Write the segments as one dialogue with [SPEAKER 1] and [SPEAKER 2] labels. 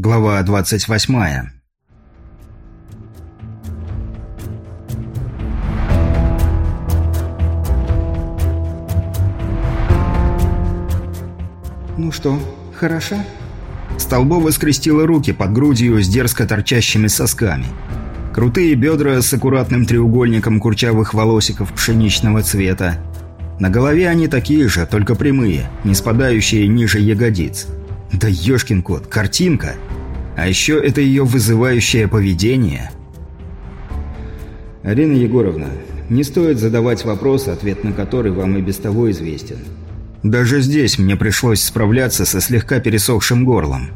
[SPEAKER 1] Глава 28.
[SPEAKER 2] «Ну что, хороша?»
[SPEAKER 1] Столбова скрестила руки под грудью с дерзко торчащими сосками. Крутые бедра с аккуратным треугольником курчавых волосиков пшеничного цвета. На голове они такие же, только прямые, не спадающие ниже ягодиц. Да ёшкин кот, картинка! А еще это ее вызывающее поведение.
[SPEAKER 3] Арина Егоровна, не стоит задавать вопрос, ответ на который вам и без того известен.
[SPEAKER 1] Даже здесь мне пришлось справляться со слегка пересохшим горлом.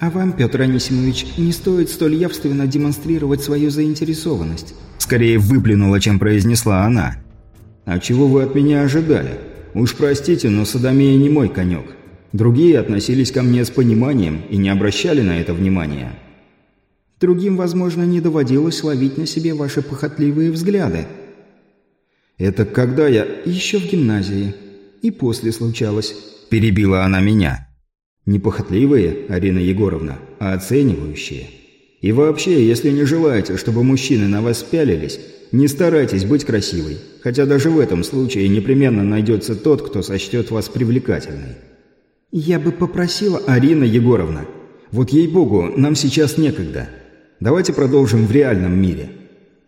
[SPEAKER 2] «А вам, Петр Анисимович, не стоит столь явственно демонстрировать свою заинтересованность»,
[SPEAKER 1] скорее выплюнула, чем произнесла она.
[SPEAKER 3] «А чего вы от меня ожидали? Уж простите, но садомия не мой конек. Другие относились ко мне с пониманием и не обращали на это внимания».
[SPEAKER 2] «Другим, возможно, не доводилось ловить на себе ваши похотливые взгляды».
[SPEAKER 3] «Это когда я...»
[SPEAKER 2] «Еще в гимназии. И после случалось», –
[SPEAKER 1] перебила она меня.
[SPEAKER 3] «Непохотливые, Арина Егоровна, а оценивающие. И вообще, если не желаете, чтобы мужчины на вас пялились, не старайтесь быть красивой, хотя даже в этом случае непременно найдется тот, кто сочтет вас привлекательной».
[SPEAKER 2] «Я бы попросила...»
[SPEAKER 3] «Арина Егоровна, вот ей-богу, нам сейчас некогда. Давайте продолжим в реальном мире.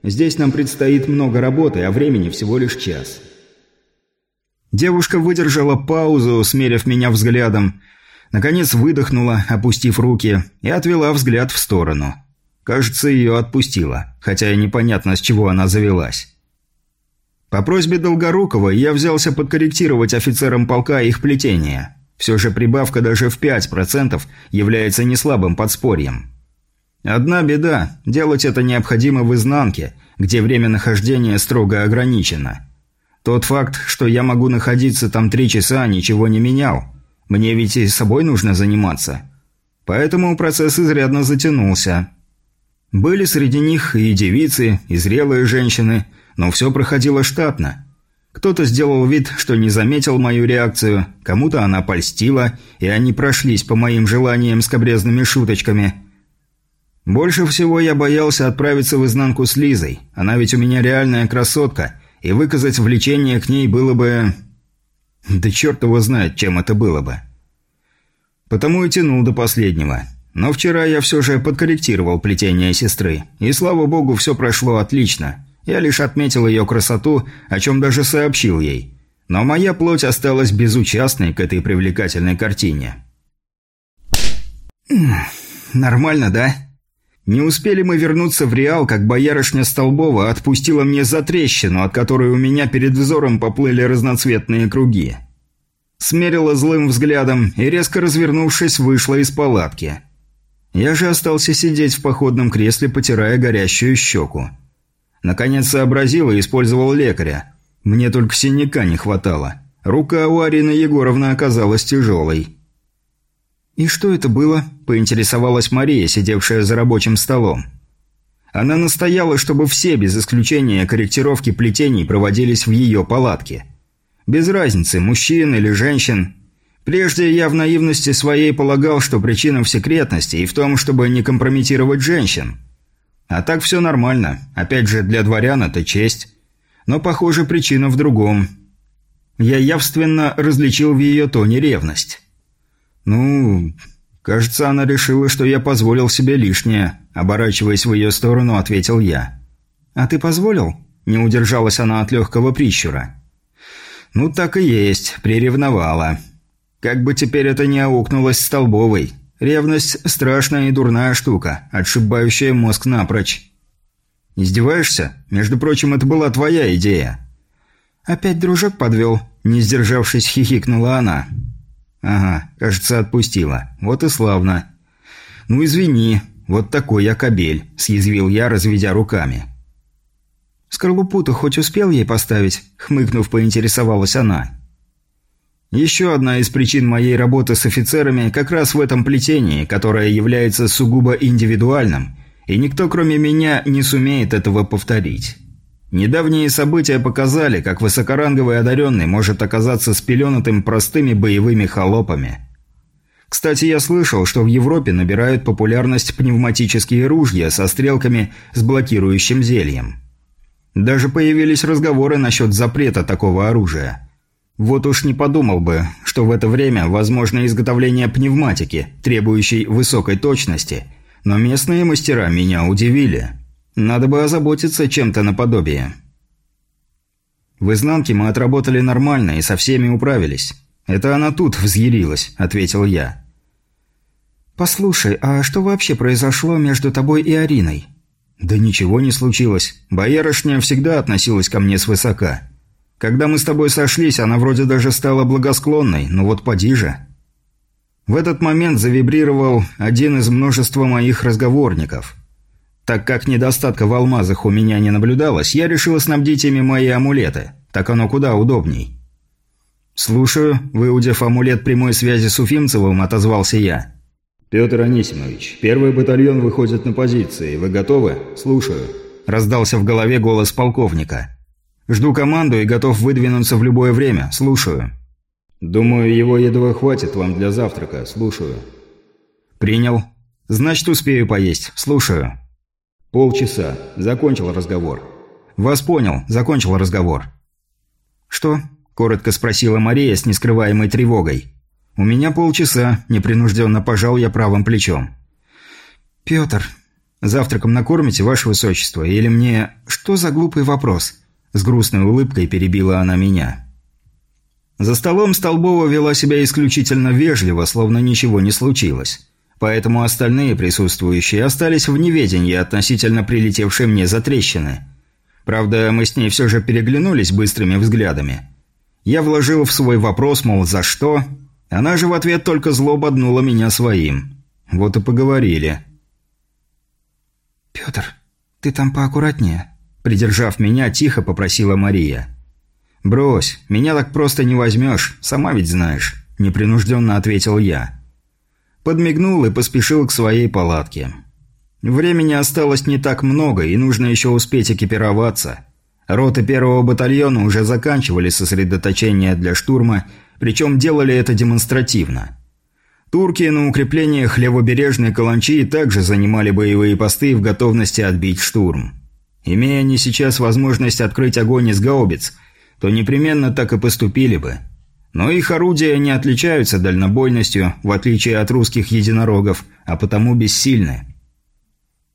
[SPEAKER 3] Здесь нам предстоит много работы, а времени всего лишь час».
[SPEAKER 1] Девушка выдержала паузу, смерив меня взглядом, наконец выдохнула, опустив руки, и отвела взгляд в сторону. Кажется, ее отпустила, хотя и непонятно, с чего она завелась. По просьбе Долгорукова я взялся подкорректировать офицерам полка их плетение. Все же прибавка даже в 5% является неслабым подспорьем. Одна беда – делать это необходимо в изнанке, где время нахождения строго ограничено – тот факт, что я могу находиться там три часа, ничего не менял. Мне ведь и собой нужно заниматься. Поэтому процесс изрядно затянулся. Были среди них и девицы, и зрелые женщины, но все проходило штатно. Кто-то сделал вид, что не заметил мою реакцию, кому-то она польстила, и они прошлись по моим желаниям скобрезными шуточками. Больше всего я боялся отправиться в изнанку с Лизой. Она ведь у меня реальная красотка – и выказать влечение к ней было бы... Да черт его знает, чем это было бы. Потому и тянул до последнего. Но вчера я все же подкорректировал плетение сестры, и слава богу, все прошло отлично. Я лишь отметил ее красоту, о чем даже сообщил ей. Но моя плоть осталась безучастной к этой привлекательной картине. «Нормально, да?» Не успели мы вернуться в Реал, как боярышня Столбова отпустила мне затрещину, от которой у меня перед взором поплыли разноцветные круги. Смерила злым взглядом и, резко развернувшись, вышла из палатки. Я же остался сидеть в походном кресле, потирая горящую щеку. Наконец сообразил и использовал лекаря. Мне только синяка не хватало. Рука у Арины Егоровны оказалась тяжелой. «И что это было?» – поинтересовалась Мария, сидевшая за рабочим столом. Она настояла, чтобы все, без исключения корректировки плетений, проводились в ее палатке. Без разницы, мужчин или женщин. Прежде я в наивности своей полагал, что причина в секретности и в том, чтобы не компрометировать женщин. А так все нормально. Опять же, для дворян это честь. Но, похоже, причина в другом. Я явственно различил в ее тоне ревность. «Ну, кажется, она решила, что я позволил себе лишнее», – оборачиваясь в ее сторону, ответил я. «А ты позволил?» – не удержалась она от легкого прищура. «Ну, так и есть, приревновала. Как бы теперь это не аукнулось столбовой. Ревность – страшная и дурная штука, отшибающая мозг напрочь». «Издеваешься? Между прочим, это была твоя идея». «Опять дружок подвел», – не сдержавшись, хихикнула она. «Ага, кажется, отпустила. Вот и славно». «Ну, извини, вот такой я кобель», – съязвил я, разведя руками.
[SPEAKER 2] «Скорлупу-то хоть успел ей поставить?» – хмыкнув, поинтересовалась она.
[SPEAKER 1] Еще одна из причин моей работы с офицерами как раз в этом плетении, которое является сугубо индивидуальным, и никто кроме меня не сумеет этого повторить. Недавние события показали, как высокоранговый одаренный может оказаться спеленутым простыми боевыми холопами. Кстати, я слышал, что в Европе набирают популярность пневматические ружья со стрелками с блокирующим зельем. Даже появились разговоры насчет запрета такого оружия. Вот уж не подумал бы, что в это время возможно изготовление пневматики, требующей высокой точности, но местные мастера меня удивили. Надо бы озаботиться чем-то наподобие. В изнанке мы отработали нормально и со всеми управились. Это она тут взъярилась, ответил я.
[SPEAKER 2] «Послушай, а что вообще произошло между тобой и Ариной?»
[SPEAKER 1] «Да ничего не случилось. Боярышня всегда относилась ко мне свысока. Когда мы с тобой сошлись, она вроде даже стала благосклонной, ну вот поди же». В этот момент завибрировал один из множества моих разговорников. Так как недостатка в алмазах у меня не наблюдалось, я решил снабдить ими мои амулеты. Так оно куда удобней. «Слушаю», – выудив амулет прямой связи с Уфимцевым, отозвался я.
[SPEAKER 3] «Петр Анисимович, первый батальон выходит на позиции. Вы готовы? Слушаю», –
[SPEAKER 1] раздался в голове голос полковника. «Жду команду и готов выдвинуться в любое время. Слушаю».
[SPEAKER 3] «Думаю, его едва хватит вам для завтрака. Слушаю».
[SPEAKER 1] «Принял. Значит, успею поесть. Слушаю».
[SPEAKER 3] «Полчаса. Закончил разговор».
[SPEAKER 1] «Вас понял. Закончил разговор». «Что?» – коротко спросила Мария с нескрываемой тревогой. «У меня полчаса», – непринужденно пожал я правым плечом.
[SPEAKER 2] «Петр,
[SPEAKER 1] завтраком накормите, ваше высочество, или мне...» «Что за глупый вопрос?» С грустной улыбкой перебила она меня. За столом Столбова вела себя исключительно вежливо, словно ничего не случилось. Поэтому остальные присутствующие остались в неведении относительно прилетевшей мне затрещины. Правда, мы с ней все же переглянулись быстрыми взглядами. Я вложил в свой вопрос, мол, за что, она же в ответ только зло боднула меня своим. Вот и поговорили.
[SPEAKER 2] «Петр, ты там поаккуратнее», – придержав меня, тихо попросила Мария.
[SPEAKER 1] «Брось, меня так просто не возьмешь, сама ведь знаешь», – непринужденно ответил я. Подмигнул и поспешил к своей палатке. Времени осталось не так много, и нужно еще успеть экипироваться. Роты первого батальона уже заканчивали сосредоточение для штурма – причем делали это демонстративно. Турки на укреплениях левобережной Каланчи также занимали боевые посты в готовности отбить штурм. Имея они сейчас возможность открыть огонь из гаубиц, то непременно так и поступили бы. Но их орудия не отличаются дальнобойностью, в отличие от русских единорогов, а потому бессильны.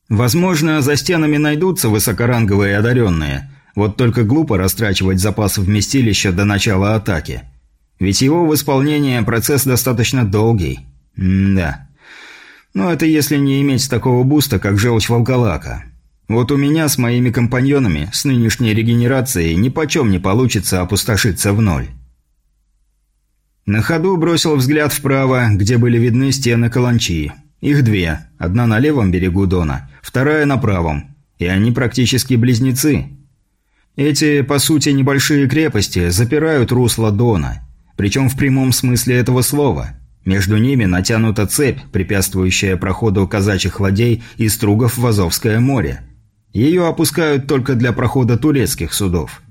[SPEAKER 1] Возможно, за стенами найдутся высокоранговые одаренные, вот только глупо растрачивать запасы вместилища до начала атаки – ведь его в исполнении процесс достаточно долгий. М да. Но это если не иметь такого буста, как желчь волколака. Вот у меня с моими компаньонами с нынешней регенерацией ни почем не получится опустошиться в ноль. На ходу бросил взгляд вправо, где были видны стены каланчи. Их две. Одна на левом берегу Дона, вторая на правом. И они практически близнецы. Эти, по сути, небольшие крепости запирают русло Дона – причем в прямом смысле этого слова. Между ними натянута цепь, препятствующая проходу казачьих ладей и стругов в Азовское море. Ее опускают только для прохода турецких судов.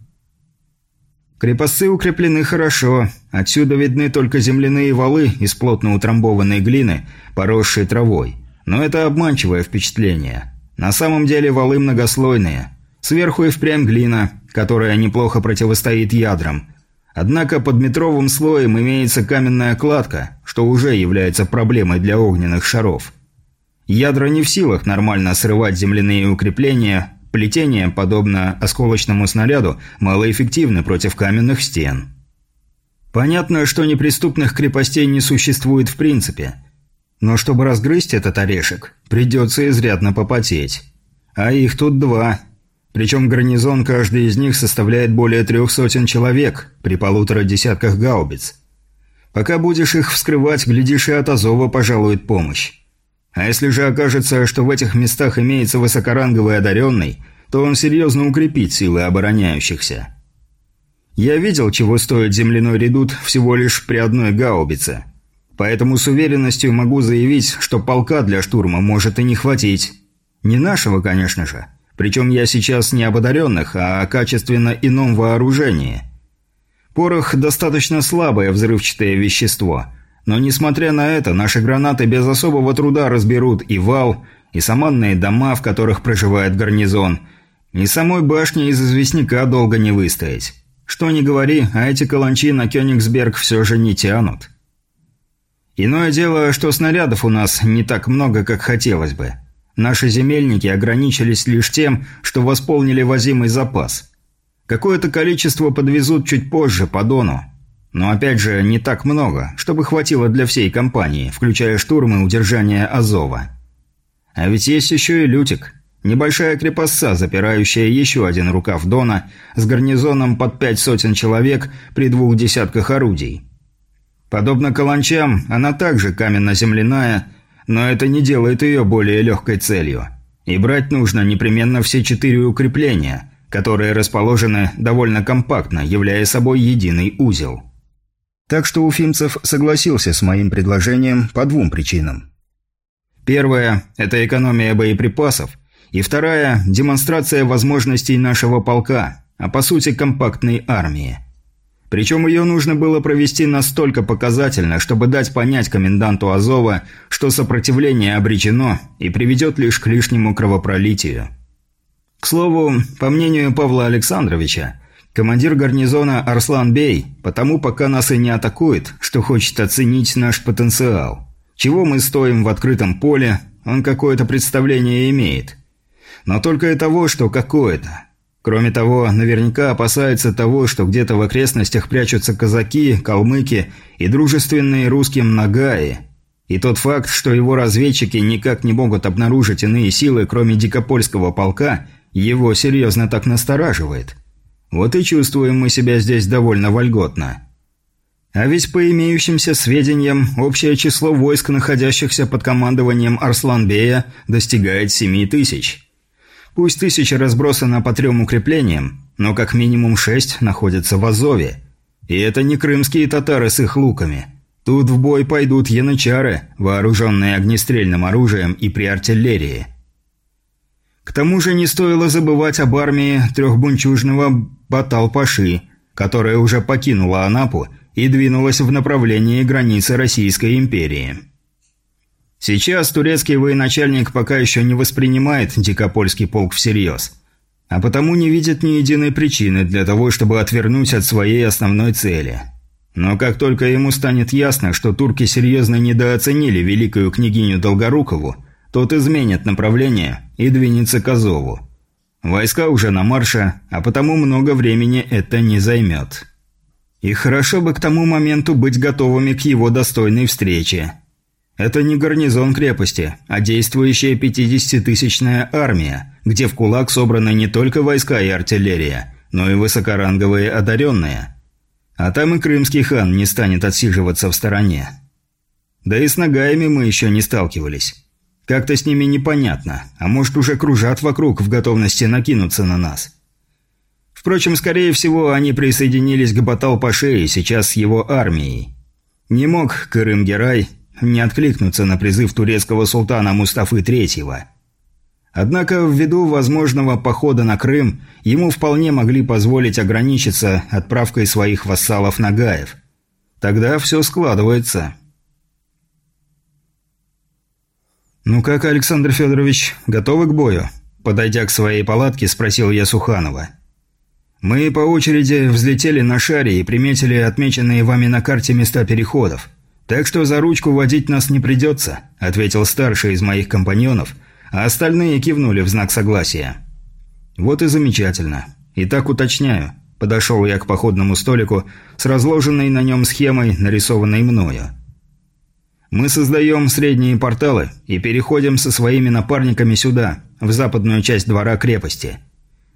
[SPEAKER 1] Крепостцы укреплены хорошо, отсюда видны только земляные валы из плотно утрамбованной глины, поросшей травой. Но это обманчивое впечатление. На самом деле валы многослойные. Сверху и впрямь глина, которая неплохо противостоит ядрам – Однако под метровым слоем имеется каменная кладка, что уже является проблемой для огненных шаров. Ядра не в силах нормально срывать земляные укрепления, плетение, подобно осколочному снаряду, малоэффективно против каменных стен. Понятно, что неприступных крепостей не существует в принципе. Но чтобы разгрызть этот орешек, придется изрядно попотеть. А их тут два – причем гарнизон каждый из них составляет более трех сотен человек при полутора десятках гаубиц. Пока будешь их вскрывать, глядишь и от Азова пожалует помощь. А если же окажется, что в этих местах имеется высокоранговый одаренный, то он серьезно укрепит силы обороняющихся. Я видел, чего стоит земляной редут всего лишь при одной гаубице. Поэтому с уверенностью могу заявить, что полка для штурма может и не хватить. Не нашего, конечно же. Причем я сейчас не об одаренных, а о качественно ином вооружении. Порох – достаточно слабое взрывчатое вещество, Но несмотря на это, наши гранаты без особого труда разберут и вал, и саманные дома, в которых проживает гарнизон, и самой башни из известняка долго не выстоять. Что ни говори, а эти каланчи на Кёнигсберг все же не тянут. Иное дело, что снарядов у нас не так много, как хотелось бы. Наши земельники ограничились лишь тем, что восполнили возимый запас. Какое-то количество подвезут чуть позже по Дону. Но опять же, не так много, чтобы хватило для всей компании, включая штурмы и удержание Азова. А ведь есть еще и Лютик. Небольшая крепостца, запирающая еще один рукав Дона, с гарнизоном под пять сотен человек при двух десятках орудий. Подобно каланчам, она также каменно-земляная, но это не делает ее более легкой целью. И брать нужно непременно все четыре укрепления, которые расположены довольно компактно, являя собой единый узел. Так что Уфимцев согласился с моим предложением по двум причинам. Первая – это экономия боеприпасов, и вторая – демонстрация возможностей нашего полка, а по сути компактной армии. Причем ее нужно было провести настолько показательно, чтобы дать понять коменданту Азова, что сопротивление обречено и приведет лишь к лишнему кровопролитию. К слову, по мнению Павла Александровича, командир гарнизона Арслан Бей, потому пока нас и не атакует, что хочет оценить наш потенциал. Чего мы стоим в открытом поле, он какое-то представление имеет. Но только и того, что какое-то. Кроме того, наверняка опасается того, что где-то в окрестностях прячутся казаки, калмыки и дружественные русским нагаи. И тот факт, что его разведчики никак не могут обнаружить иные силы, кроме дикопольского полка, его серьезно так настораживает. Вот и чувствуем мы себя здесь довольно вольготно. А ведь по имеющимся сведениям, общее число войск, находящихся под командованием Арсланбея, достигает семи тысяч. Пусть тысяча разбросана по трем укреплениям, но как минимум шесть находятся в Азове. И это не крымские татары с их луками. Тут в бой пойдут янычары, вооруженные огнестрельным оружием и при артиллерии. К тому же не стоило забывать об армии трехбунчужного Батал-Паши, которая уже покинула Анапу и двинулась в направлении границы Российской империи. Сейчас турецкий военачальник пока еще не воспринимает Дикопольский полк всерьез, а потому не видит ни единой причины для того, чтобы отвернуть от своей основной цели. Но как только ему станет ясно, что турки серьезно недооценили великую княгиню Долгорукову, тот изменит направление и двинется к Азову. Войска уже на марше, а потому много времени это не займет. И хорошо бы к тому моменту быть готовыми к его достойной встрече. Это не гарнизон крепости, а действующая 50-тысячная армия, где в кулак собраны не только войска и артиллерия, но и высокоранговые одаренные. А там и крымский хан не станет отсиживаться в стороне. Да и с ногаями мы еще не сталкивались. Как-то с ними непонятно, а может уже кружат вокруг в готовности накинуться на нас. Впрочем, скорее всего, они присоединились к Батал-Паше и сейчас с его армией. Не мог Крым-Герай не откликнуться на призыв турецкого султана Мустафы III. Однако, ввиду возможного похода на Крым, ему вполне могли позволить ограничиться отправкой своих вассалов на Гаев. Тогда все складывается. «Ну как, Александр Федорович, готовы к бою?» Подойдя к своей палатке, спросил я Суханова. «Мы по очереди взлетели на шаре и приметили отмеченные вами на карте места переходов. «Так что за ручку водить нас не придется», – ответил старший из моих компаньонов, а остальные кивнули в знак согласия. «Вот и замечательно. Итак, уточняю». Подошел я к походному столику с разложенной на нем схемой, нарисованной мною. «Мы создаем средние порталы и переходим со своими напарниками сюда, в западную часть двора крепости.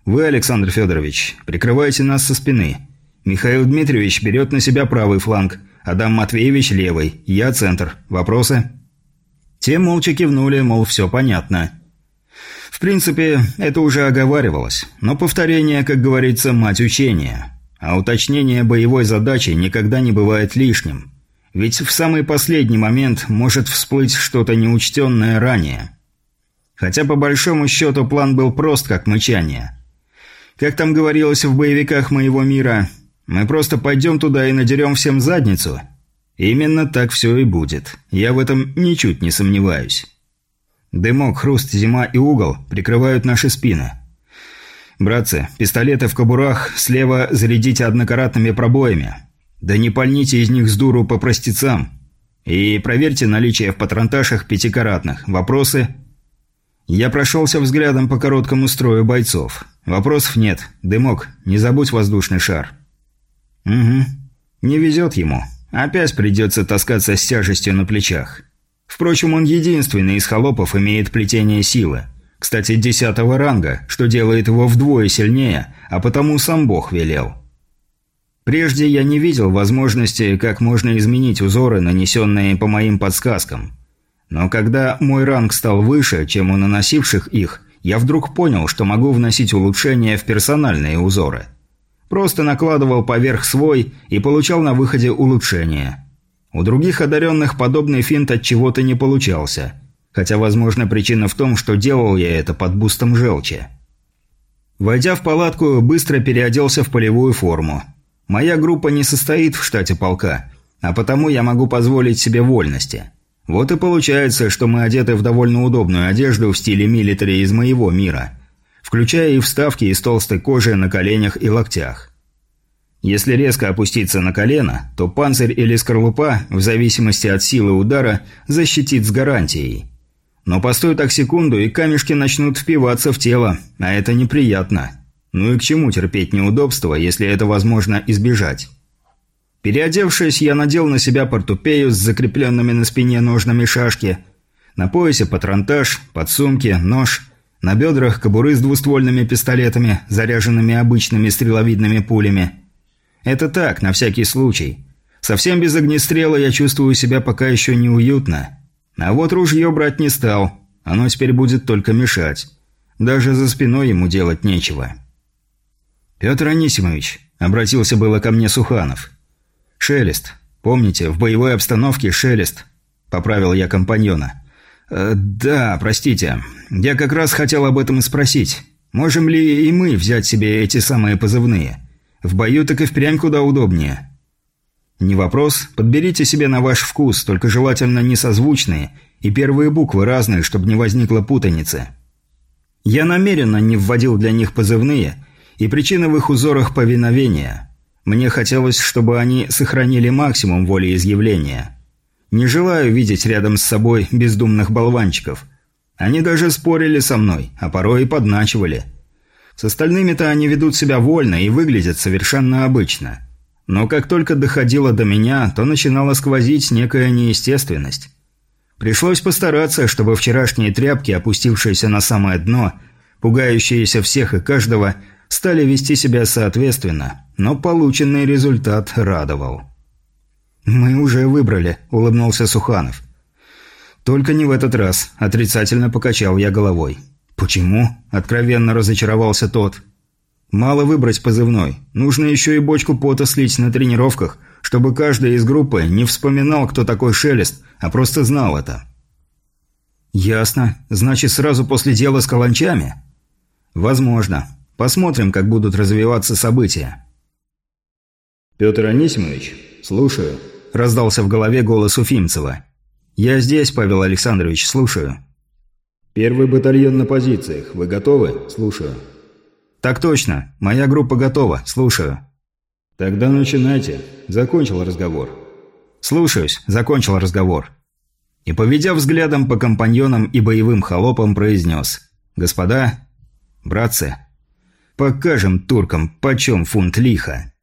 [SPEAKER 1] Вы, Александр Федорович, прикрываете нас со спины. Михаил Дмитриевич берет на себя правый фланг – Адам Матвеевич левый, я центр. Вопросы?» Те молча кивнули, мол, все понятно. В принципе, это уже оговаривалось, но повторение, как говорится, мать учения. А уточнение боевой задачи никогда не бывает лишним. Ведь в самый последний момент может всплыть что-то неучтенное ранее. Хотя по большому счету план был прост, как мычание. Как там говорилось в боевиках моего мира – мы просто пойдем туда и надерем всем задницу. Именно так все и будет. Я в этом ничуть не сомневаюсь. Дымок, хруст, зима и угол прикрывают наши спины. Братцы, пистолеты в кобурах слева зарядите однократными пробоями. Да не пальните из них с дуру по простецам. И проверьте наличие в патронташах пятикаратных. Вопросы? Я прошелся взглядом по короткому строю бойцов. Вопросов нет. Дымок, не забудь воздушный шар. Угу. Не везет ему. Опять придется таскаться с тяжестью на плечах. Впрочем, он единственный из холопов имеет плетение силы. Кстати, десятого ранга, что делает его вдвое сильнее, а потому сам Бог велел. Прежде я не видел возможности, как можно изменить узоры, нанесенные по моим подсказкам. Но когда мой ранг стал выше, чем у наносивших их, я вдруг понял, что могу вносить улучшения в персональные узоры. Просто накладывал поверх свой и получал на выходе улучшения. У других одаренных подобный финт от чего-то не получался. Хотя, возможно, причина в том, что делал я это под бустом желчи. Войдя в палатку, быстро переоделся в полевую форму. Моя группа не состоит в штате полка, а потому я могу позволить себе вольности. Вот и получается, что мы одеты в довольно удобную одежду в стиле милитари из моего мира, включая и вставки из толстой кожи на коленях и локтях. Если резко опуститься на колено, то панцирь или скорлупа, в зависимости от силы удара, защитит с гарантией. Но постой так секунду, и камешки начнут впиваться в тело, а это неприятно. Ну и к чему терпеть неудобства, если это возможно избежать? Переодевшись, я надел на себя портупею с закрепленными на спине ножными шашки, на поясе патронтаж, подсумки, нож, на бедрах кобуры с двуствольными пистолетами, заряженными обычными стреловидными пулями. Это так, на всякий случай. Совсем без огнестрела я чувствую себя пока еще неуютно. А вот ружье брать не стал, оно теперь будет только мешать. Даже за спиной ему делать нечего. «Петр Анисимович», — обратился было ко мне Суханов. «Шелест. Помните, в боевой обстановке шелест», — поправил я компаньона. «Э, «Да, простите. Я как раз хотел об этом спросить. Можем ли и мы взять себе эти самые позывные? В бою так и впрямь куда удобнее». «Не вопрос. Подберите себе на ваш вкус, только желательно не созвучные, и первые буквы разные, чтобы не возникло путаницы». Я намеренно не вводил для них позывные — и причина в их узорах повиновения. Мне хотелось, чтобы они сохранили максимум волеизъявления. Не желаю видеть рядом с собой бездумных болванчиков. Они даже спорили со мной, а порой и подначивали. С остальными-то они ведут себя вольно и выглядят совершенно обычно. Но как только доходило до меня, то начинала сквозить некая неестественность. Пришлось постараться, чтобы вчерашние тряпки, опустившиеся на самое дно, пугающиеся всех и каждого, стали вести себя соответственно, но полученный результат радовал. «Мы уже выбрали», – улыбнулся Суханов. «Только не в этот раз», – отрицательно покачал я головой. «Почему?» – откровенно разочаровался тот. «Мало выбрать позывной. Нужно еще и бочку пота слить на тренировках, чтобы каждый из группы не вспоминал, кто такой Шелест, а просто знал это». «Ясно. Значит, сразу после дела с каланчами?» «Возможно. Посмотрим, как будут развиваться события.
[SPEAKER 3] «Петр Анисимович, слушаю», – раздался в голове голос Уфимцева.
[SPEAKER 1] «Я здесь, Павел Александрович, слушаю».
[SPEAKER 3] «Первый батальон на позициях. Вы готовы? Слушаю».
[SPEAKER 1] «Так точно. Моя группа готова. Слушаю».
[SPEAKER 3] «Тогда начинайте. Закончил разговор».
[SPEAKER 1] «Слушаюсь. Закончил разговор». И, поведя взглядом по компаньонам и боевым холопам, произнес «Господа, братцы, Покажем туркам, почем фунт лиха.